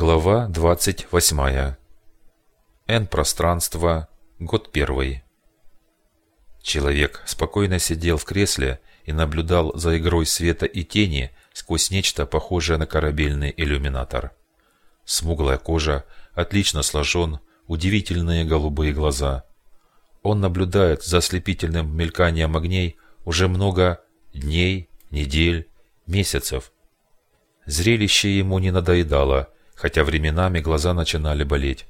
Глава 28. Н. Пространство. Год первый. Человек спокойно сидел в кресле и наблюдал за игрой света и тени сквозь нечто похожее на корабельный иллюминатор. Смуглая кожа, отлично сложен, удивительные голубые глаза. Он наблюдает за ослепительным мельканием огней уже много дней, недель, месяцев. Зрелище ему не надоедало – хотя временами глаза начинали болеть.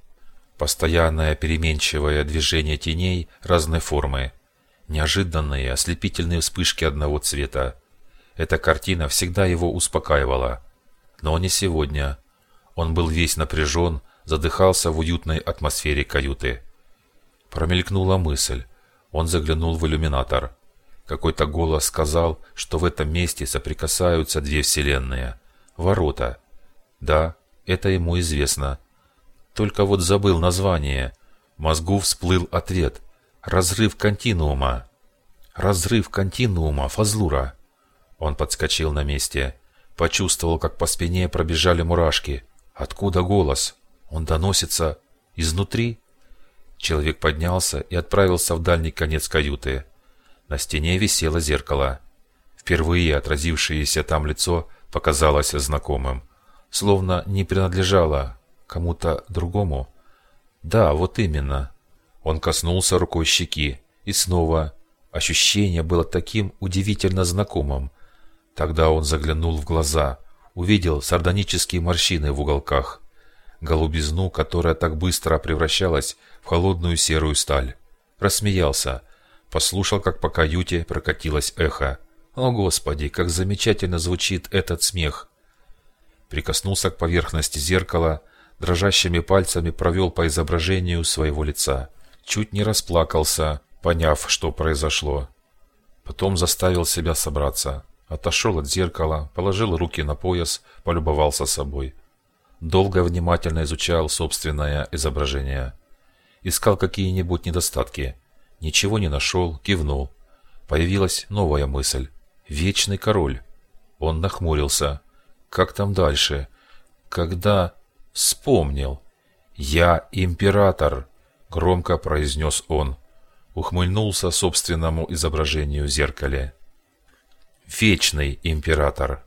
Постоянное переменчивое движение теней разной формы, неожиданные ослепительные вспышки одного цвета. Эта картина всегда его успокаивала. Но не сегодня. Он был весь напряжен, задыхался в уютной атмосфере каюты. Промелькнула мысль. Он заглянул в иллюминатор. Какой-то голос сказал, что в этом месте соприкасаются две вселенные. Ворота. Да, это ему известно. Только вот забыл название. Мозгу всплыл ответ. Разрыв континуума. Разрыв континуума Фазлура. Он подскочил на месте. Почувствовал, как по спине пробежали мурашки. Откуда голос? Он доносится изнутри? Человек поднялся и отправился в дальний конец каюты. На стене висело зеркало. Впервые отразившееся там лицо показалось знакомым словно не принадлежала кому-то другому. Да, вот именно. Он коснулся рукой щеки, и снова ощущение было таким удивительно знакомым. Тогда он заглянул в глаза, увидел сардонические морщины в уголках, голубизну, которая так быстро превращалась в холодную серую сталь. Рассмеялся, послушал, как по каюте прокатилось эхо. О, Господи, как замечательно звучит этот смех! Прикоснулся к поверхности зеркала, дрожащими пальцами провел по изображению своего лица. Чуть не расплакался, поняв, что произошло. Потом заставил себя собраться. Отошел от зеркала, положил руки на пояс, полюбовался собой. Долго внимательно изучал собственное изображение. Искал какие-нибудь недостатки. Ничего не нашел, кивнул. Появилась новая мысль. Вечный король. Он нахмурился. Как там дальше? Когда вспомнил. «Я император», — громко произнес он. Ухмыльнулся собственному изображению в зеркале. «Вечный император».